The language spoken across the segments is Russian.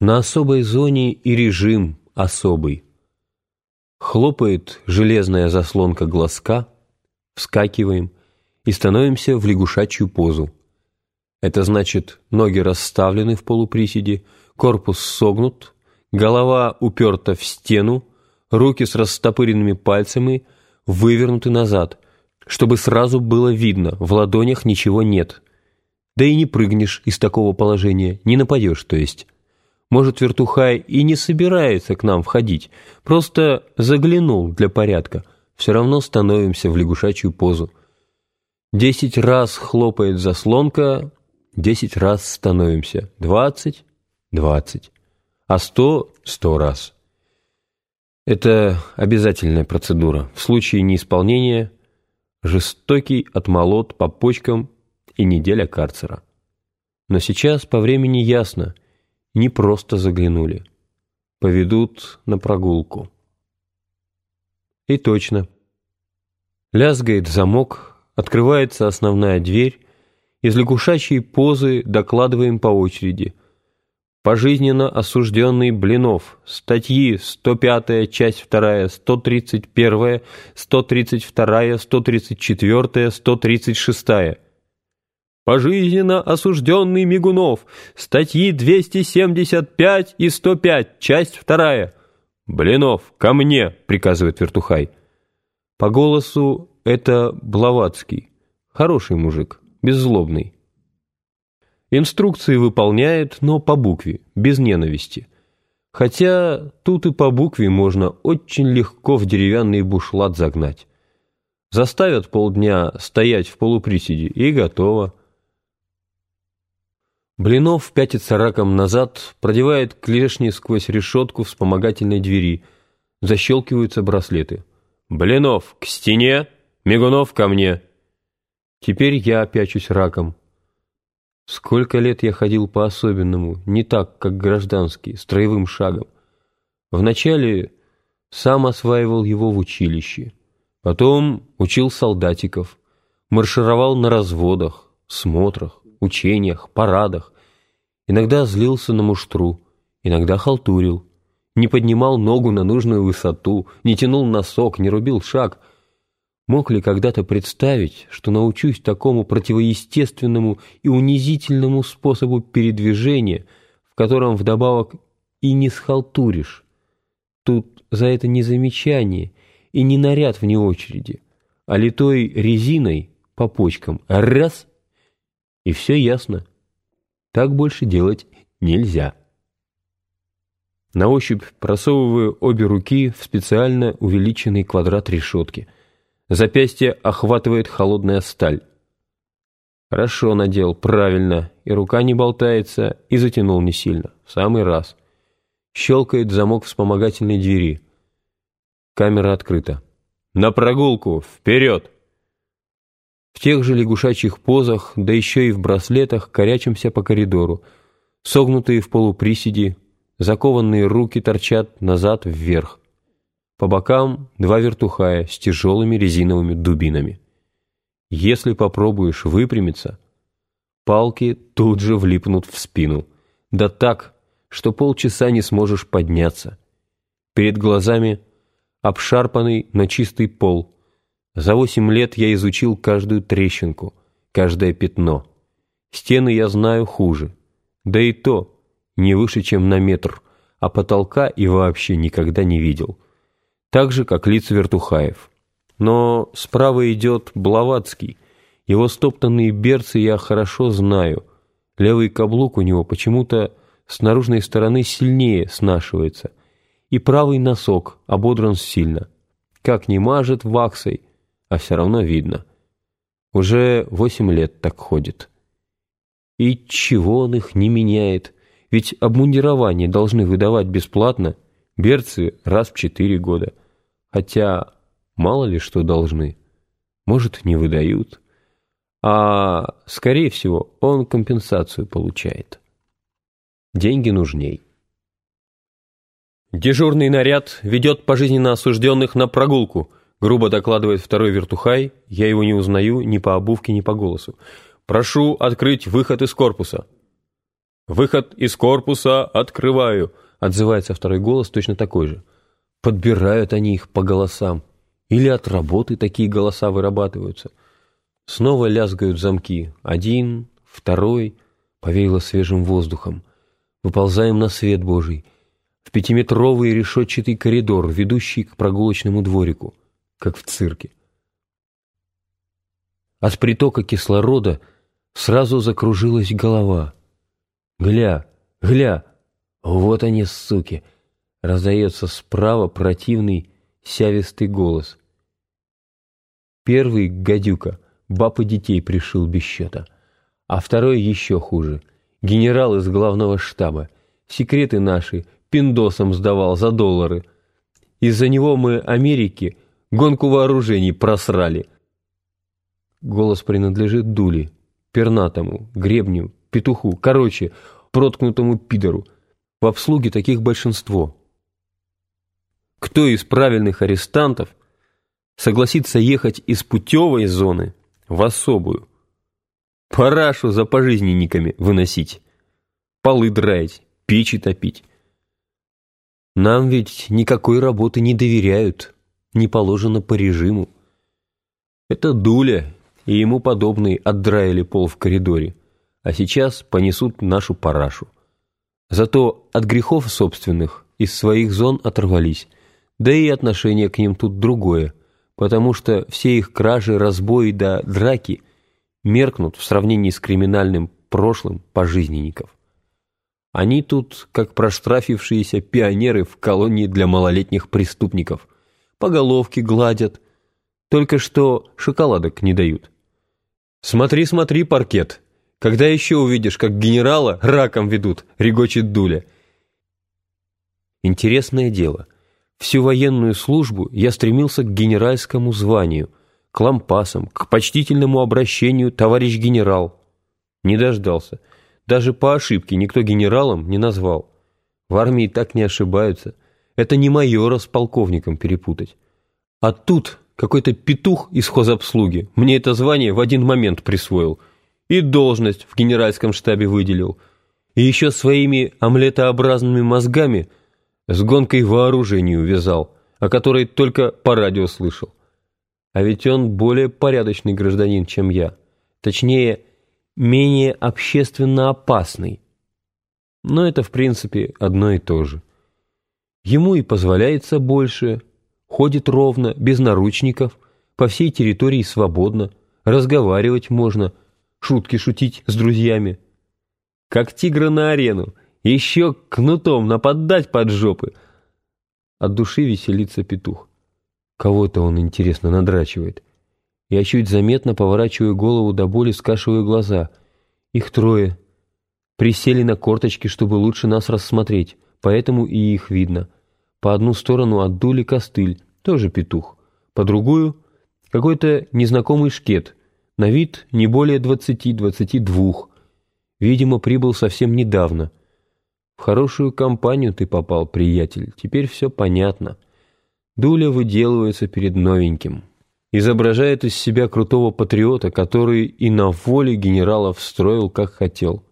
На особой зоне и режим особый. Хлопает железная заслонка глазка, вскакиваем и становимся в лягушачью позу. Это значит, ноги расставлены в полуприседе, корпус согнут, голова уперта в стену, руки с растопыренными пальцами вывернуты назад, чтобы сразу было видно, в ладонях ничего нет. Да и не прыгнешь из такого положения, не нападешь, то есть. Может, вертухай и не собирается к нам входить, просто заглянул для порядка. Все равно становимся в лягушачью позу. Десять раз хлопает заслонка, десять раз становимся. Двадцать, двадцать. А сто — сто раз. Это обязательная процедура. В случае неисполнения – жестокий отмолот по почкам и неделя карцера. Но сейчас по времени ясно – не просто заглянули. Поведут на прогулку. И точно. Лязгает замок, открывается основная дверь, из лягушачьей позы докладываем по очереди – Пожизненно осужденный Блинов. Статьи 105, часть 2, 131, 132, 134, 136. Пожизненно осужденный Мигунов. Статьи 275 и 105, часть 2. «Блинов, ко мне!» — приказывает Вертухай. По голосу это Блаватский. Хороший мужик, беззлобный. Инструкции выполняет, но по букве, без ненависти. Хотя тут и по букве можно очень легко в деревянный бушлат загнать. Заставят полдня стоять в полуприседе, и готово. Блинов пятится раком назад, продевает клешни сквозь решетку вспомогательной двери. Защелкиваются браслеты. «Блинов, к стене! Мигунов, ко мне!» Теперь я пячусь раком. Сколько лет я ходил по-особенному, не так, как гражданский, строевым шагом. Вначале сам осваивал его в училище, потом учил солдатиков, маршировал на разводах, смотрах, учениях, парадах, иногда злился на муштру, иногда халтурил, не поднимал ногу на нужную высоту, не тянул носок, не рубил шаг — Мог ли когда-то представить, что научусь такому противоестественному и унизительному способу передвижения, в котором вдобавок и не схалтуришь? Тут за это не замечание и не наряд вне очереди, а литой резиной по почкам. Раз — и все ясно. Так больше делать нельзя. На ощупь просовываю обе руки в специально увеличенный квадрат решетки — Запястье охватывает холодная сталь. Хорошо надел, правильно, и рука не болтается, и затянул не сильно, в самый раз. Щелкает замок вспомогательной двери. Камера открыта. «На прогулку! Вперед!» В тех же лягушачьих позах, да еще и в браслетах, корячимся по коридору. Согнутые в полуприседи, закованные руки торчат назад вверх. По бокам два вертухая с тяжелыми резиновыми дубинами. Если попробуешь выпрямиться, палки тут же влипнут в спину. Да так, что полчаса не сможешь подняться. Перед глазами обшарпанный, но чистый пол. За восемь лет я изучил каждую трещинку, каждое пятно. Стены я знаю хуже. Да и то не выше, чем на метр, а потолка и вообще никогда не видел так же, как лица вертухаев. Но справа идет Блаватский. Его стоптанные берцы я хорошо знаю. Левый каблук у него почему-то с наружной стороны сильнее снашивается. И правый носок ободран сильно. Как не мажет ваксой, а все равно видно. Уже восемь лет так ходит. И чего он их не меняет? Ведь обмундирование должны выдавать бесплатно, берцы раз в четыре года. Хотя мало ли что должны. Может, не выдают. А, скорее всего, он компенсацию получает. Деньги нужней. Дежурный наряд ведет пожизненно осужденных на прогулку, грубо докладывает второй вертухай. Я его не узнаю ни по обувке, ни по голосу. Прошу открыть выход из корпуса. «Выход из корпуса открываю!» Отзывается второй голос, точно такой же. Подбирают они их по голосам. Или от работы такие голоса вырабатываются. Снова лязгают замки. Один, второй. Повеяло свежим воздухом. Выползаем на свет Божий. В пятиметровый решетчатый коридор, ведущий к прогулочному дворику. Как в цирке. От притока кислорода сразу закружилась голова. «Гля! Гля! Вот они, суки!» Раздается справа противный сявистый голос. Первый, гадюка, баб детей пришил без счета. А второй еще хуже. Генерал из главного штаба. Секреты наши пиндосом сдавал за доллары. Из-за него мы Америке гонку вооружений просрали. Голос принадлежит Дули, пернатому, гребню, петуху, короче, проткнутому пидору. В обслуге таких большинство. Кто из правильных арестантов согласится ехать из путевой зоны в особую? Парашу за пожизненниками выносить, полы драить, печи топить. Нам ведь никакой работы не доверяют, не положено по режиму. Это Дуля и ему подобные отдраили пол в коридоре, а сейчас понесут нашу парашу. Зато от грехов собственных из своих зон оторвались – да и отношение к ним тут другое, потому что все их кражи, разбои да драки меркнут в сравнении с криминальным прошлым пожизненников. Они тут как проштрафившиеся пионеры в колонии для малолетних преступников. По головке гладят, только что шоколадок не дают. «Смотри, смотри, паркет! Когда еще увидишь, как генерала раком ведут?» — регочет Дуля. Интересное дело — Всю военную службу я стремился к генеральскому званию, к лампасам, к почтительному обращению «товарищ генерал». Не дождался. Даже по ошибке никто генералом не назвал. В армии так не ошибаются. Это не майора с полковником перепутать. А тут какой-то петух из хозобслуги мне это звание в один момент присвоил. И должность в генеральском штабе выделил. И еще своими омлетообразными мозгами – с гонкой вооружений увязал, о которой только по радио слышал. А ведь он более порядочный гражданин, чем я. Точнее, менее общественно опасный. Но это, в принципе, одно и то же. Ему и позволяется больше, ходит ровно, без наручников, по всей территории свободно, разговаривать можно, шутки шутить с друзьями. Как тигра на арену, еще кнутом нападать под жопы. От души веселится петух. Кого-то он, интересно, надрачивает. Я чуть заметно поворачиваю голову до боли, скашиваю глаза. Их трое. Присели на корточки, чтобы лучше нас рассмотреть, поэтому и их видно. По одну сторону отдули костыль, тоже петух. По другую — какой-то незнакомый шкет, на вид не более двадцати-двадцати двух. Видимо, прибыл совсем недавно — в хорошую компанию ты попал, приятель, теперь все понятно. Дуля выделывается перед новеньким. Изображает из себя крутого патриота, который и на воле генерала встроил, как хотел.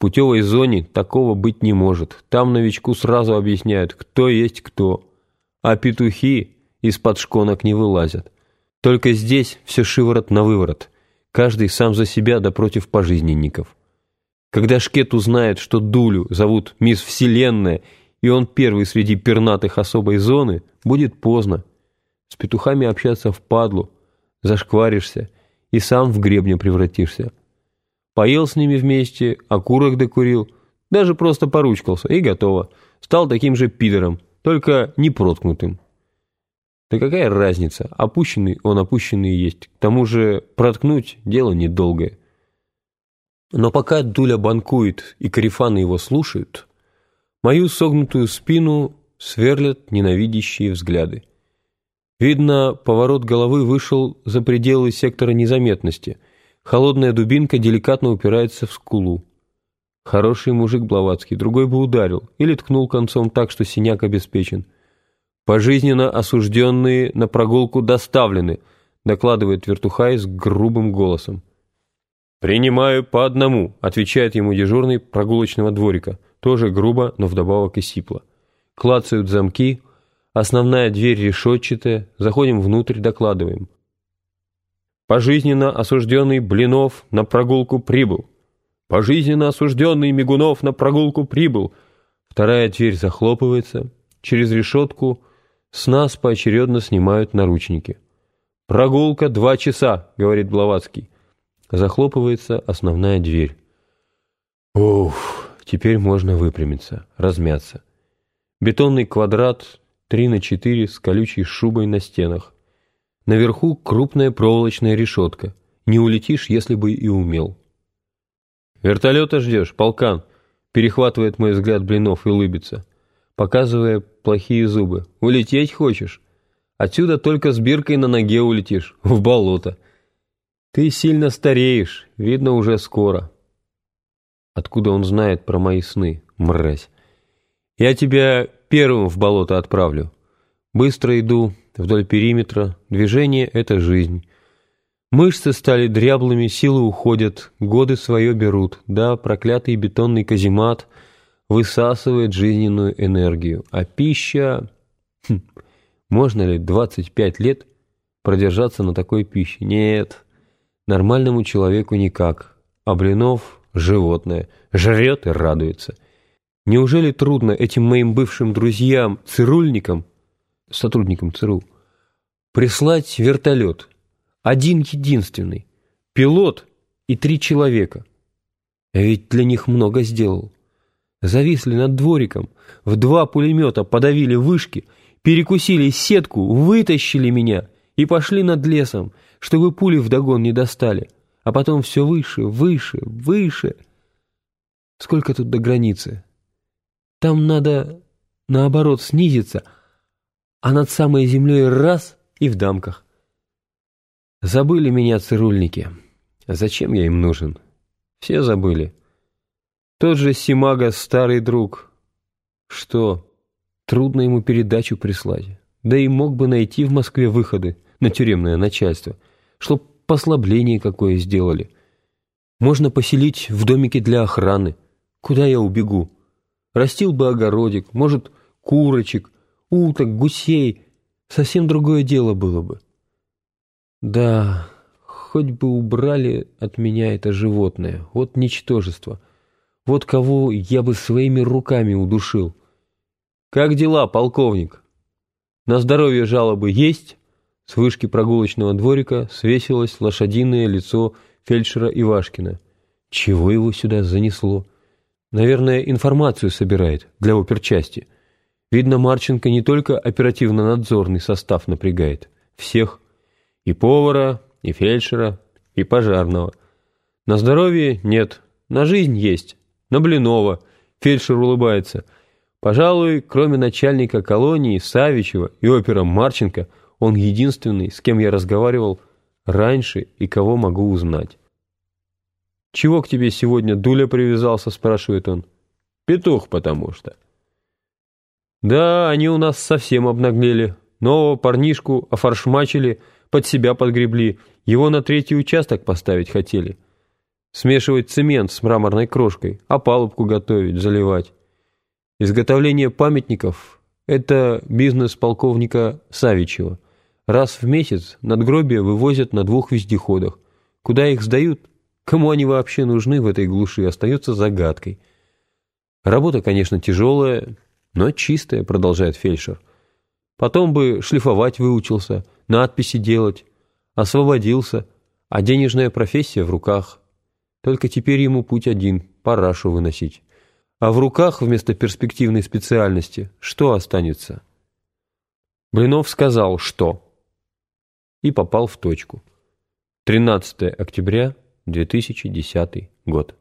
Путевой зоне такого быть не может. Там новичку сразу объясняют, кто есть кто. А петухи из-под шконок не вылазят. Только здесь все шиворот на выворот. Каждый сам за себя да против пожизненников. Когда Шкет узнает, что Дулю зовут Мисс Вселенная, и он первый среди пернатых особой зоны, будет поздно. С петухами общаться впадлу, зашкваришься и сам в гребня превратишься. Поел с ними вместе, окурок докурил, даже просто поручкался, и готово. Стал таким же пидором, только не проткнутым. Да какая разница, опущенный он опущенный есть. К тому же проткнуть дело недолгое. Но пока Дуля банкует и карифаны его слушают, мою согнутую спину сверлят ненавидящие взгляды. Видно, поворот головы вышел за пределы сектора незаметности. Холодная дубинка деликатно упирается в скулу. Хороший мужик Блаватский, другой бы ударил или ткнул концом так, что синяк обеспечен. Пожизненно осужденные на прогулку доставлены, докладывает Вертухай с грубым голосом. «Принимаю по одному», — отвечает ему дежурный прогулочного дворика. Тоже грубо, но вдобавок и сипло. Клацают замки, основная дверь решетчатая, заходим внутрь, докладываем. Пожизненно осужденный Блинов на прогулку прибыл. Пожизненно осужденный Мигунов на прогулку прибыл. Вторая дверь захлопывается. Через решетку с нас поочередно снимают наручники. «Прогулка два часа», — говорит Блаватский. Захлопывается основная дверь. Уф, теперь можно выпрямиться, размяться. Бетонный квадрат 3 на 4 с колючей шубой на стенах. Наверху крупная проволочная решетка. Не улетишь, если бы и умел. «Вертолета ждешь, полкан?» Перехватывает мой взгляд Блинов и улыбится, показывая плохие зубы. «Улететь хочешь? Отсюда только с биркой на ноге улетишь, в болото». «Ты сильно стареешь, видно, уже скоро». Откуда он знает про мои сны, мразь? «Я тебя первым в болото отправлю. Быстро иду вдоль периметра, движение — это жизнь». Мышцы стали дряблыми, силы уходят, годы свое берут. Да, проклятый бетонный каземат высасывает жизненную энергию. А пища... Хм, можно ли 25 лет продержаться на такой пище? Нет. Нормальному человеку никак. А Блинов — животное. Жрет и радуется. Неужели трудно этим моим бывшим друзьям, цирульникам, сотрудникам ЦРУ, прислать вертолет? Один единственный. Пилот и три человека. Я ведь для них много сделал. Зависли над двориком, в два пулемета подавили вышки, перекусили сетку, вытащили меня и пошли над лесом, чтобы пули вдогон не достали, а потом все выше, выше, выше. Сколько тут до границы? Там надо, наоборот, снизиться, а над самой землей раз и в дамках. Забыли меня цирульники. Зачем я им нужен? Все забыли. Тот же Симага старый друг. Что, трудно ему передачу прислать? Да и мог бы найти в Москве выходы на тюремное начальство — чтоб послабление какое сделали. Можно поселить в домике для охраны. Куда я убегу? Растил бы огородик, может, курочек, уток, гусей. Совсем другое дело было бы. Да, хоть бы убрали от меня это животное. Вот ничтожество. Вот кого я бы своими руками удушил. Как дела, полковник? На здоровье жалобы есть? С вышки прогулочного дворика свесилось лошадиное лицо фельдшера Ивашкина. Чего его сюда занесло? Наверное, информацию собирает для оперчасти. Видно, Марченко не только оперативно-надзорный состав напрягает. Всех. И повара, и фельдшера, и пожарного. На здоровье нет, на жизнь есть. На Блинова. Фельдшер улыбается. Пожалуй, кроме начальника колонии Савичева и опера Марченко – он единственный, с кем я разговаривал раньше и кого могу узнать. «Чего к тебе сегодня Дуля привязался?» – спрашивает он. «Петух, потому что». «Да, они у нас совсем обнаглели. Нового парнишку офаршмачили, под себя подгребли. Его на третий участок поставить хотели. Смешивать цемент с мраморной крошкой, а палубку готовить, заливать. Изготовление памятников – это бизнес полковника Савичева – Раз в месяц надгробия вывозят на двух вездеходах. Куда их сдают? Кому они вообще нужны в этой глуши, остается загадкой. Работа, конечно, тяжелая, но чистая, продолжает фельдшер. Потом бы шлифовать выучился, надписи делать, освободился, а денежная профессия в руках. Только теперь ему путь один – парашу выносить. А в руках вместо перспективной специальности что останется? Блинов сказал, что и попал в точку. 13 октября 2010 год.